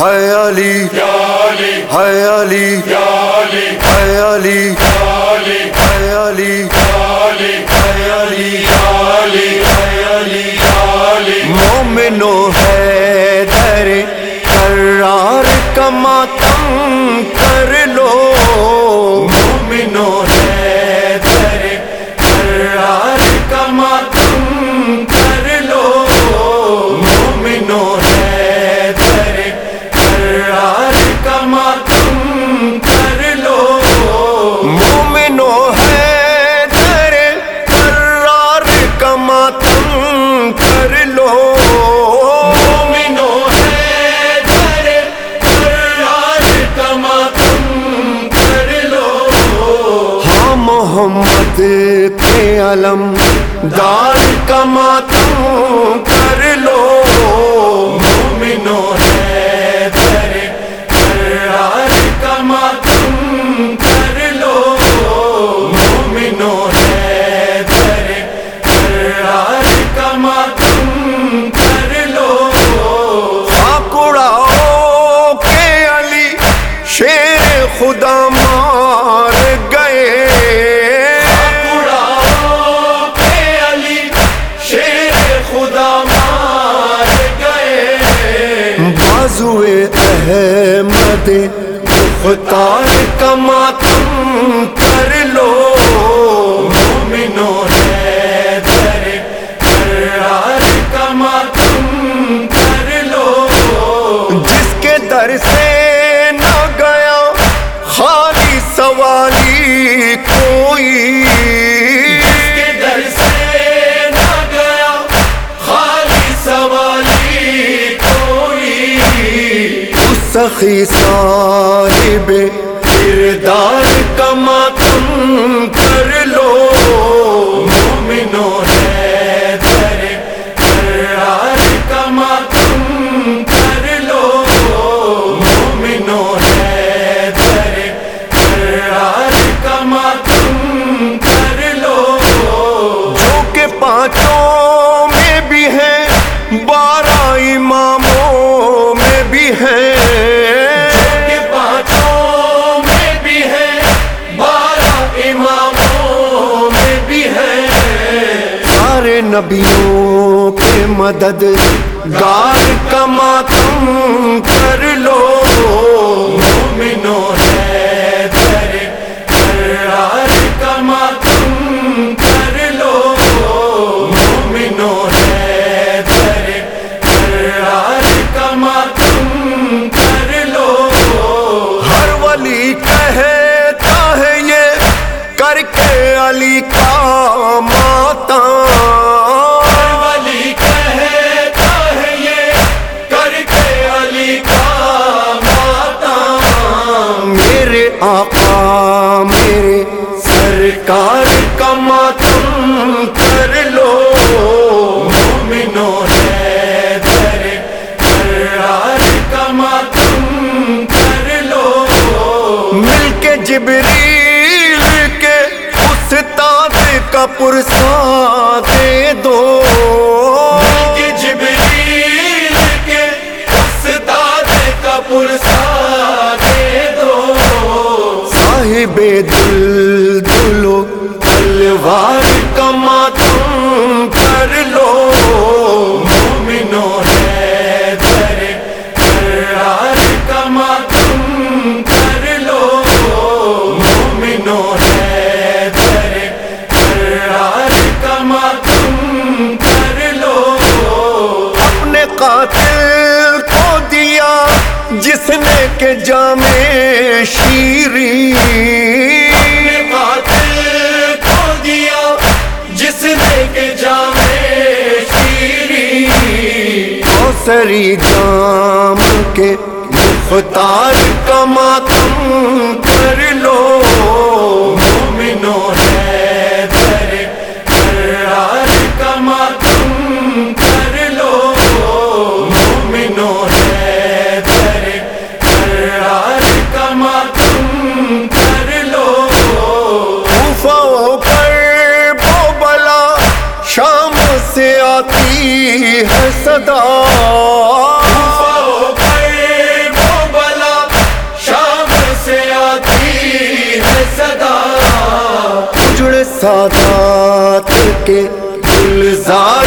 ہے علی ہے علی ہے علی ہے علی مومنو ہے در کرار کا محمد کے علم، دار کا ماتم کر لو۔ مومنو ہے در قرار کا کر لو۔ مومنو ہے در قرار کا کر لو۔ اکڑاؤ کے علی، شیر خدا مار بازوے احمد مختار کمال سخی صاحب کردار کا ماتم کر لو۔ نبیوں کے مدد گار کا ماتم کر لو۔ آقا میرے سرکار کا ماتم کر لو۔ مومنو ہے در قرار کا ماتم کر لو۔ مل کے جبریل کے استاد کا پرسا تلوار کا ماتم کر لو۔ مومنو ہے در قرار کا ماتم کر لو۔ مومنو ہے در قرار کا ماتم کر لو۔ اپنے قاتل کو دیا جس نے کہ جام شیری سری جام کے مختار کا ماتم کر لو۔ مومنو ہے در قرار کا ماتم کر لو۔ مومنو ہے کا ماتم کر لو۔ طوفاں پر بو بلا شام سے آتی ہے صدا۔ تھا کے گلزار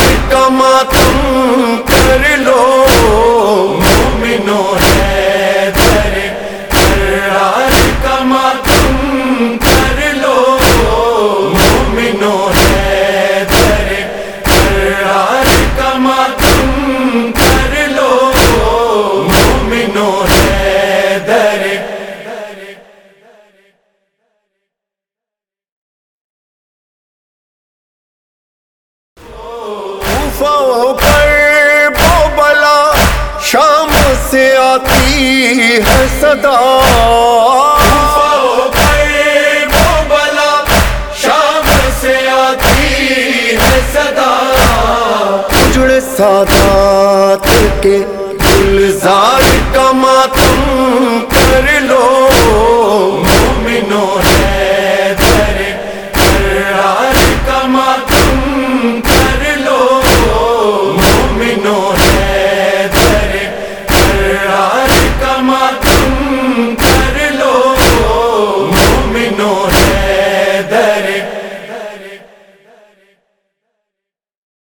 خفا ہو کر وہ بلا شام سے آتی ہے صدا۔ سادات کے